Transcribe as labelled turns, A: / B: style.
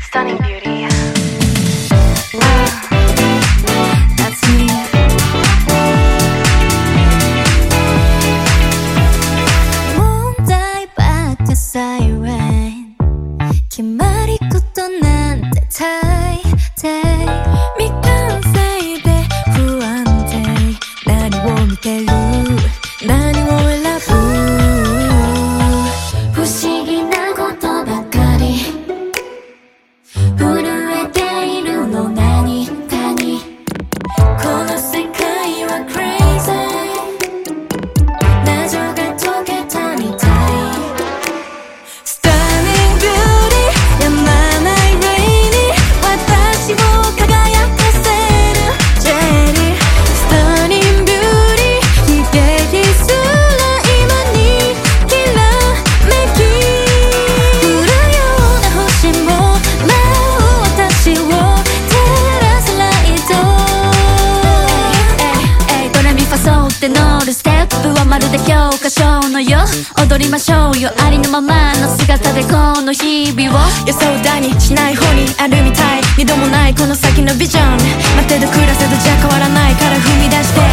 A: Stunning beauty. って乗るステップはまるで教科書のよ踊りましょうよ。ありのままの姿でこの日々を。
B: 予想だにしない方にあるみたい。二度もないこの先のビジョン。待てど暮らせどじゃ変わらないから踏み出して。